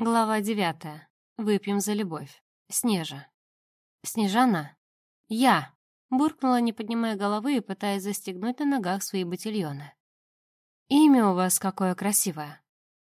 Глава девятая. Выпьем за любовь. Снежа. Снежана? Я! Буркнула, не поднимая головы и пытаясь застегнуть на ногах свои ботильоны. Имя у вас какое красивое.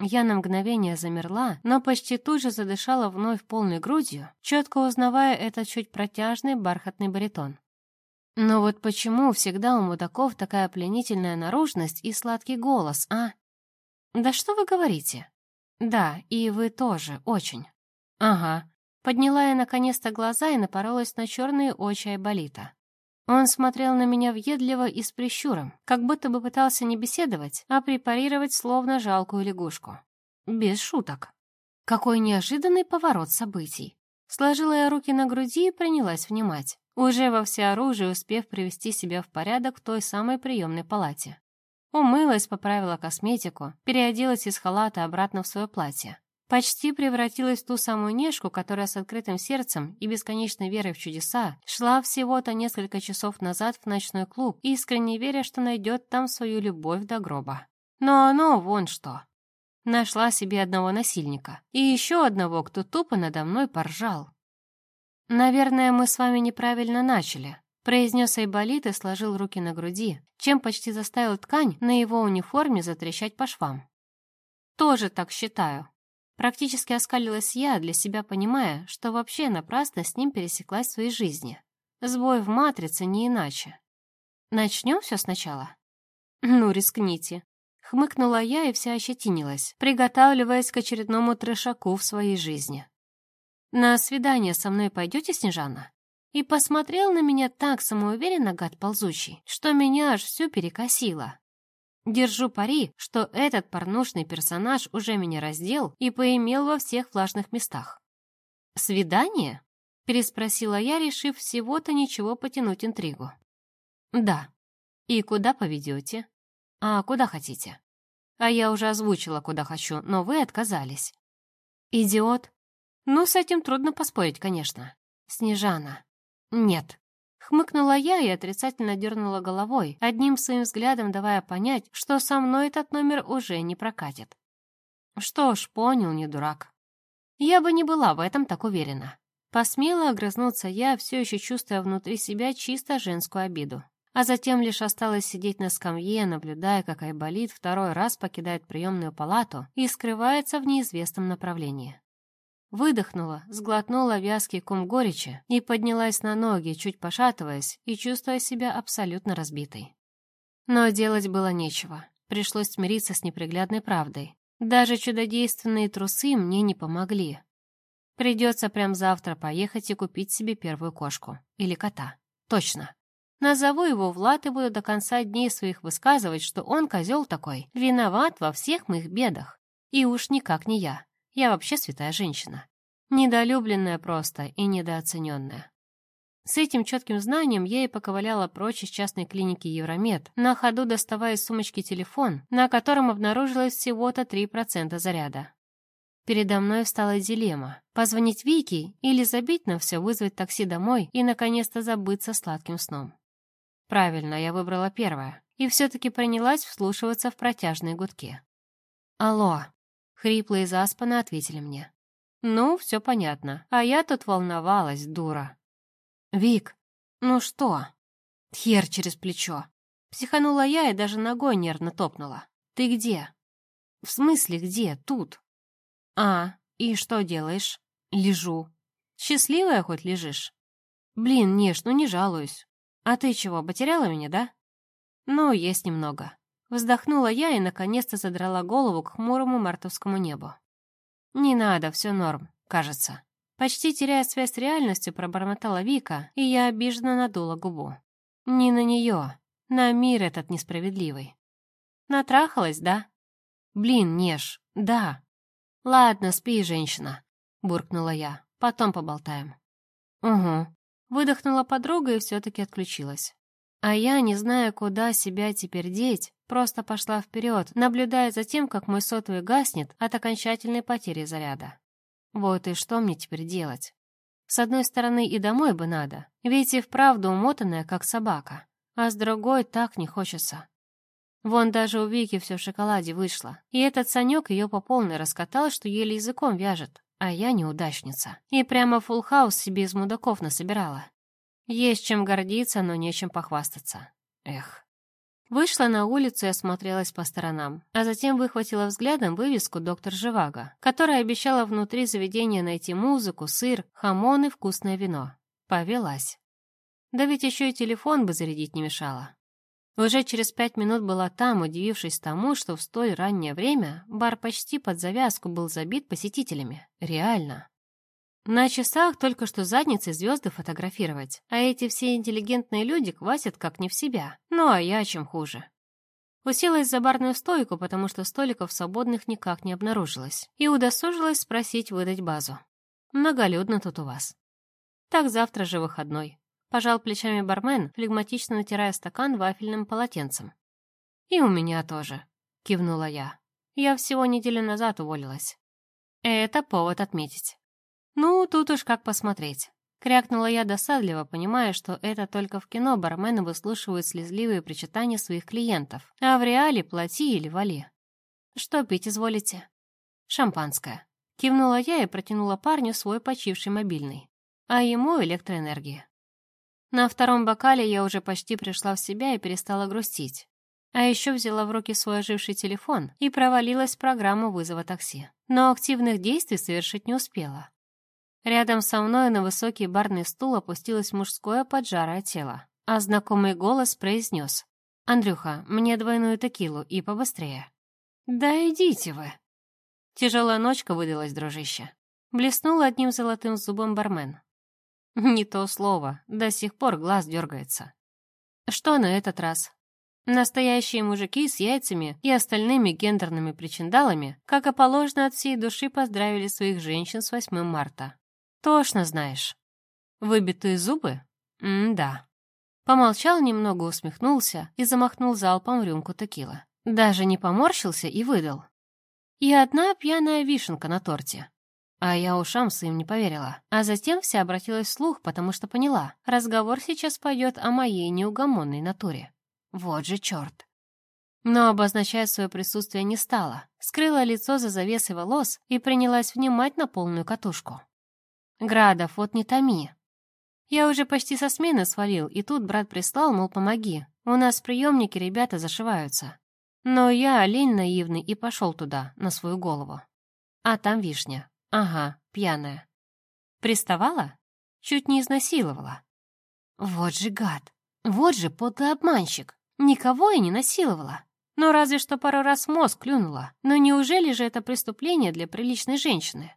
Я на мгновение замерла, но почти тут же задышала вновь полной грудью, четко узнавая этот чуть протяжный бархатный баритон. Но вот почему всегда у мудаков такая пленительная наружность и сладкий голос, а? Да что вы говорите? Да, и вы тоже, очень. Ага. Подняла я наконец-то глаза и напоролась на черные очи Айболита. Он смотрел на меня въедливо и с прищуром, как будто бы пытался не беседовать, а препарировать словно жалкую лягушку. Без шуток. Какой неожиданный поворот событий. Сложила я руки на груди и принялась внимать, уже во всеоружии успев привести себя в порядок в той самой приемной палате. Умылась, поправила косметику, переоделась из халата обратно в свое платье. Почти превратилась в ту самую Нежку, которая с открытым сердцем и бесконечной верой в чудеса шла всего-то несколько часов назад в ночной клуб, искренне веря, что найдет там свою любовь до гроба. Но оно вон что. Нашла себе одного насильника и еще одного, кто тупо надо мной поржал. «Наверное, мы с вами неправильно начали», произнес Айболит и сложил руки на груди, чем почти заставил ткань на его униформе затрещать по швам. «Тоже так считаю», Практически оскалилась я, для себя понимая, что вообще напрасно с ним пересеклась в своей жизни. Сбой в матрице не иначе. Начнем все сначала? Ну, рискните. Хмыкнула я и вся ощетинилась, приготавливаясь к очередному трешаку в своей жизни. «На свидание со мной пойдете, Снежана?» И посмотрел на меня так самоуверенно, гад ползучий, что меня аж всю перекосило. Держу пари, что этот порнушный персонаж уже меня раздел и поимел во всех влажных местах. «Свидание?» — переспросила я, решив всего-то ничего потянуть интригу. «Да. И куда поведете?» «А куда хотите?» «А я уже озвучила, куда хочу, но вы отказались». «Идиот?» «Ну, с этим трудно поспорить, конечно». «Снежана». «Нет». Хмыкнула я и отрицательно дернула головой, одним своим взглядом давая понять, что со мной этот номер уже не прокатит. Что ж, понял, не дурак. Я бы не была в этом так уверена. Посмела огрызнуться я, все еще чувствуя внутри себя чисто женскую обиду. А затем лишь осталось сидеть на скамье, наблюдая, как Айболит второй раз покидает приемную палату и скрывается в неизвестном направлении. Выдохнула, сглотнула вязкий ком горечи и поднялась на ноги, чуть пошатываясь и чувствуя себя абсолютно разбитой. Но делать было нечего. Пришлось смириться с неприглядной правдой. Даже чудодейственные трусы мне не помогли. Придется прям завтра поехать и купить себе первую кошку. Или кота. Точно. Назову его Влад и буду до конца дней своих высказывать, что он, козел такой, виноват во всех моих бедах. И уж никак не я. Я вообще святая женщина. Недолюбленная просто и недооцененная. С этим четким знанием я и поковыляла прочь из частной клиники Евромед, на ходу доставая из сумочки телефон, на котором обнаружилось всего-то 3% заряда. Передо мной встала дилемма — позвонить Вике или забить на все, вызвать такси домой и, наконец-то, забыться сладким сном. Правильно, я выбрала первое, и все-таки принялась вслушиваться в протяжные гудки. «Алло», Хрипло и заспанно ответили мне. «Ну, все понятно. А я тут волновалась, дура». «Вик, ну что?» Хер через плечо. Психанула я и даже ногой нервно топнула. «Ты где?» «В смысле где? Тут?» «А, и что делаешь?» «Лежу». «Счастливая хоть лежишь?» «Блин, Неш, ну не жалуюсь. А ты чего, потеряла меня, да?» «Ну, есть немного. Вздохнула я и наконец-то задрала голову к хмурому мартовскому небу. «Не надо, все норм, кажется». Почти теряя связь с реальностью, пробормотала Вика, и я обиженно надула губу. «Не на нее, на мир этот несправедливый». «Натрахалась, да?» «Блин, Неж, да». «Ладно, спи, женщина», — буркнула я. «Потом поболтаем». «Угу». Выдохнула подруга и все-таки отключилась. А я, не зная, куда себя теперь деть, просто пошла вперед, наблюдая за тем, как мой сотовый гаснет от окончательной потери заряда. Вот и что мне теперь делать? С одной стороны, и домой бы надо, ведь и вправду умотанная, как собака, а с другой так не хочется. Вон даже у Вики все в шоколаде вышло. И этот Санек ее по полной раскатал, что еле языком вяжет. А я неудачница. И прямо фулл хаус себе из мудаков насобирала. Есть чем гордиться, но нечем похвастаться. Эх. Вышла на улицу и осмотрелась по сторонам, а затем выхватила взглядом вывеску «Доктор Живаго», которая обещала внутри заведения найти музыку, сыр, хамон и вкусное вино. Повелась. Да ведь еще и телефон бы зарядить не мешало. Уже через пять минут была там, удивившись тому, что в столь раннее время бар почти под завязку был забит посетителями. Реально. На часах только что задницы звезды фотографировать, а эти все интеллигентные люди квасят как не в себя. Ну а я чем хуже. Уселась за барную стойку, потому что столиков свободных никак не обнаружилось, и удосужилась спросить выдать базу. Многолюдно тут у вас. Так завтра же выходной. Пожал плечами бармен, флегматично натирая стакан вафельным полотенцем. «И у меня тоже», — кивнула я. «Я всего неделю назад уволилась». «Это повод отметить». «Ну, тут уж как посмотреть». Крякнула я досадливо, понимая, что это только в кино бармены выслушивают слезливые причитания своих клиентов, а в реале плати или вали. «Что пить изволите?» «Шампанское». Кивнула я и протянула парню свой почивший мобильный, а ему электроэнергия. На втором бокале я уже почти пришла в себя и перестала грустить. А еще взяла в руки свой оживший телефон и провалилась в программу вызова такси. Но активных действий совершить не успела. Рядом со мной на высокий барный стул опустилось мужское поджарое тело, а знакомый голос произнес «Андрюха, мне двойную текилу и побыстрее». «Да идите вы!» Тяжелая ночка выдалась, дружище. Блеснул одним золотым зубом бармен. Не то слово, до сих пор глаз дергается. Что на этот раз? Настоящие мужики с яйцами и остальными гендерными причиндалами, как и положено от всей души, поздравили своих женщин с 8 марта. Тошно знаешь. Выбитые зубы? М-да. Помолчал немного, усмехнулся и замахнул залпом рюмку текила. Даже не поморщился и выдал. И одна пьяная вишенка на торте. А я ушам своим не поверила. А затем вся обратилась вслух, потому что поняла. Разговор сейчас пойдет о моей неугомонной натуре. Вот же черт. Но обозначать свое присутствие не стала. Скрыла лицо за завесой волос и принялась внимать на полную катушку. «Градов, вот не томи. Я уже почти со смены свалил, и тут брат прислал, мол, помоги. У нас в приемнике ребята зашиваются. Но я олень наивный и пошел туда, на свою голову. А там вишня. Ага, пьяная. Приставала? Чуть не изнасиловала. Вот же гад! Вот же подлый обманщик! Никого и не насиловала. Ну, разве что пару раз мозг клюнула. Но неужели же это преступление для приличной женщины?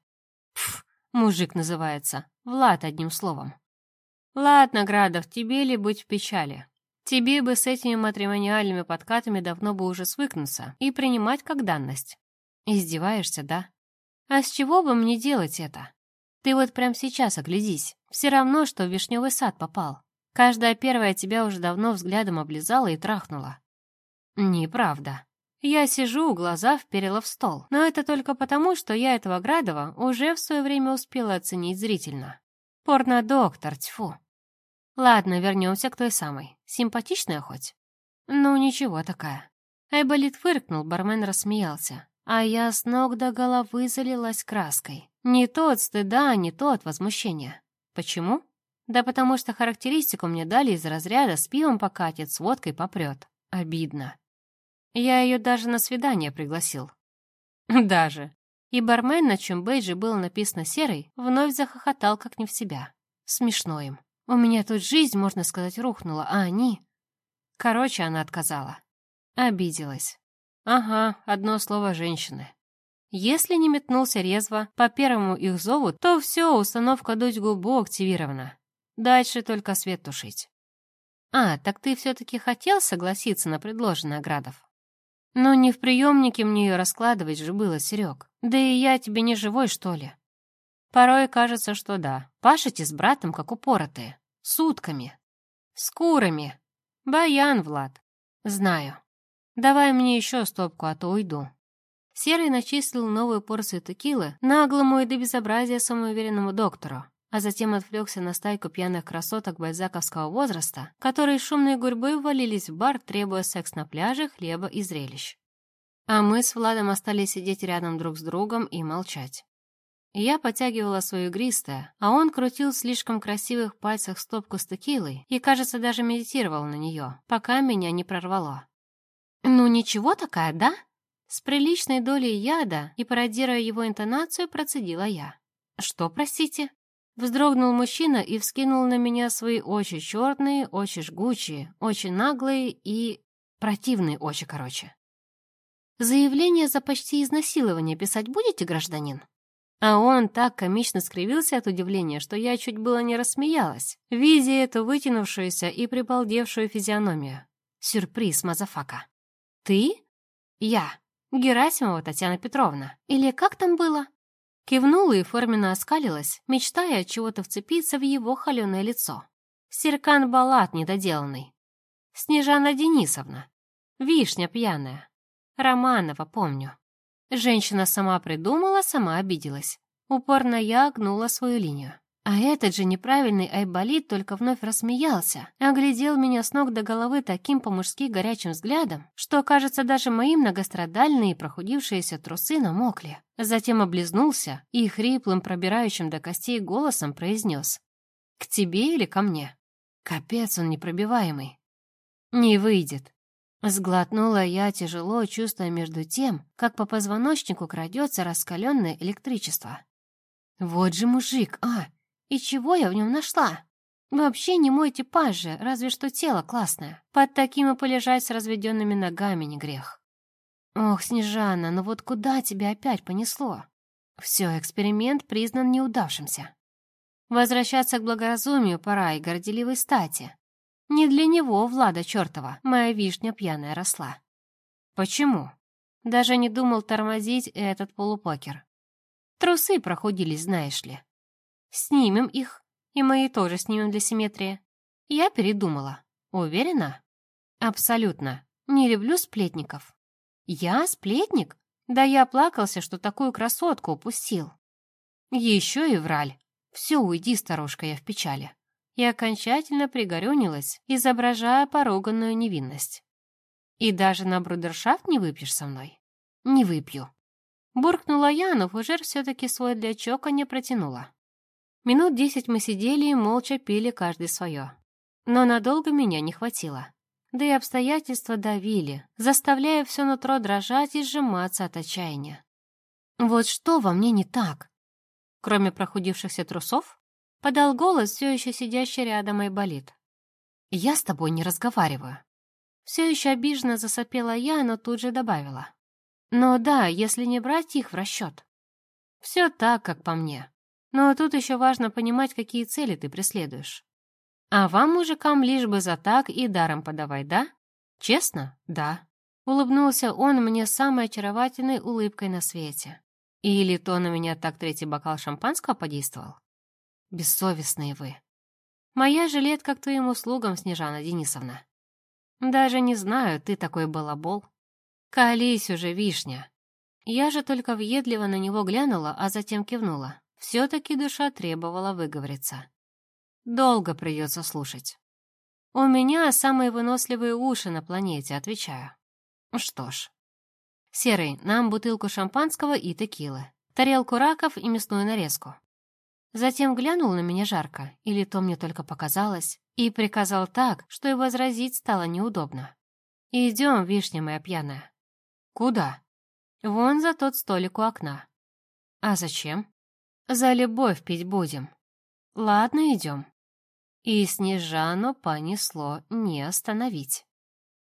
Пф, мужик называется. Влад, одним словом. Ладно, Градов, тебе ли быть в печали? Тебе бы с этими матримониальными подкатами давно бы уже свыкнуться и принимать как данность. Издеваешься, да? А с чего бы мне делать это? Ты вот прямо сейчас оглядись. Все равно, что в вишневый сад попал. Каждая первая тебя уже давно взглядом облизала и трахнула. Неправда. Я сижу, глаза вперила в стол. Но это только потому, что я этого Градова уже в свое время успела оценить зрительно. Порно-доктор, тьфу. Ладно, вернемся к той самой. Симпатичная хоть? Ну, ничего такая. Айболит фыркнул, бармен рассмеялся а я с ног до головы залилась краской. Не то от стыда, не то от возмущения. Почему? Да потому что характеристику мне дали из разряда «с пивом покатит, с водкой попрет». Обидно. Я ее даже на свидание пригласил. Даже. И бармен, на чем бейджи было написано «серый», вновь захохотал как не в себя. Смешно им. У меня тут жизнь, можно сказать, рухнула, а они... Короче, она отказала. Обиделась. Ага, одно слово женщины. Если не метнулся резво по первому их зову, то все, установка дуть губу активирована. Дальше только свет тушить. А, так ты все-таки хотел согласиться на предложенное, Градов? Ну, не в приемнике мне ее раскладывать же было, Серег. Да и я тебе не живой, что ли? Порой кажется, что да. Пашете с братом, как упоротые. Сутками. С курами. Баян, Влад. Знаю. «Давай мне еще стопку, а то уйду». Серый начислил новую порцию текилы наглому и до безобразия самоуверенному доктору. А затем отвлекся на стайку пьяных красоток бальзаковского возраста, которые шумной гурьбой валились в бар, требуя секс на пляже, хлеба и зрелищ. А мы с Владом остались сидеть рядом друг с другом и молчать. Я потягивала свою игристое, а он крутил в слишком красивых пальцах стопку с текилой и, кажется, даже медитировал на нее, пока меня не прорвало. «Ну ничего такая, да?» С приличной долей яда и пародируя его интонацию, процедила я. «Что, простите?» Вздрогнул мужчина и вскинул на меня свои очи черные, очи жгучие, очень наглые и... противные очи, короче. «Заявление за почти изнасилование писать будете, гражданин?» А он так комично скривился от удивления, что я чуть было не рассмеялась, видя эту вытянувшуюся и прибалдевшую физиономию. Сюрприз, motherfucker. «Ты?» «Я. Герасимова Татьяна Петровна. Или как там было?» Кивнула и форменно оскалилась, мечтая отчего-то вцепиться в его холеное лицо. Серкан Балат недоделанный. Снежана Денисовна. Вишня пьяная. Романова, помню. Женщина сама придумала, сама обиделась. Упорно я гнула свою линию. А этот же неправильный Айболит только вновь рассмеялся, оглядел меня с ног до головы таким по-мужски горячим взглядом, что, кажется, даже мои многострадальные прохудившиеся трусы намокли. Затем облизнулся и хриплым, пробирающим до костей голосом произнес. «К тебе или ко мне?» Капец он непробиваемый. «Не выйдет», Сглотнула я тяжело, чувствуя между тем, как по позвоночнику крадется раскаленное электричество. Вот же мужик, а! И чего я в нем нашла? Вообще не мой типаж же, разве что тело классное. Под таким и полежать с разведенными ногами не грех. Ох, Снежана, ну вот куда тебя опять понесло? Все, эксперимент признан неудавшимся. Возвращаться к благоразумию пора и горделивой стати. Не для него, Влада чертова, моя вишня пьяная росла. Почему? Даже не думал тормозить этот полупокер. Трусы прохудились, знаешь ли. Снимем их, и мои тоже снимем для симметрии. Я передумала. Уверена? Абсолютно. Не люблю сплетников. Я сплетник? Да я плакался, что такую красотку упустил. Еще и враль. Все, уйди, старушка, я в печали и окончательно пригорюнилась, изображая поруганную невинность. «И даже на брудершафт не выпьешь со мной?» «Не выпью». Буркнула я, но фужер все-таки свой для чока не протянула. Минут десять мы сидели и молча пили каждый свое. Но надолго меня не хватило. Да и обстоятельства давили, заставляя все нутро дрожать и сжиматься от отчаяния. Вот что во мне не так? Кроме прохудившихся трусов? Подал голос, все еще сидящий рядом и болит. «Я с тобой не разговариваю». Все еще обиженно засопела я, но тут же добавила. «Но да, если не брать их в расчет». «Все так, как по мне. Но тут еще важно понимать, какие цели ты преследуешь. А вам, мужикам, лишь бы за так и даром подавай, да? Честно? Да». Улыбнулся он мне самой очаровательной улыбкой на свете. Или то на меня так третий бокал шампанского подействовал? Бессовестные вы. Моя жилетка к твоим услугам, Снежана Денисовна. Даже не знаю, ты такой балабол. Колись уже, вишня. Я же только въедливо на него глянула, а затем кивнула. Все-таки душа требовала выговориться. Долго придется слушать. У меня самые выносливые уши на планете, отвечаю. Что ж. Серый, нам бутылку шампанского и текилы, тарелку раков и мясную нарезку. Затем глянул на меня жарко, или то мне только показалось, и приказал так, что и возразить стало неудобно. «Идем, вишня моя пьяная». «Куда?» «Вон за тот столик у окна». «А зачем?» «За любовь пить будем». «Ладно, идем». И Снежану понесло не остановить.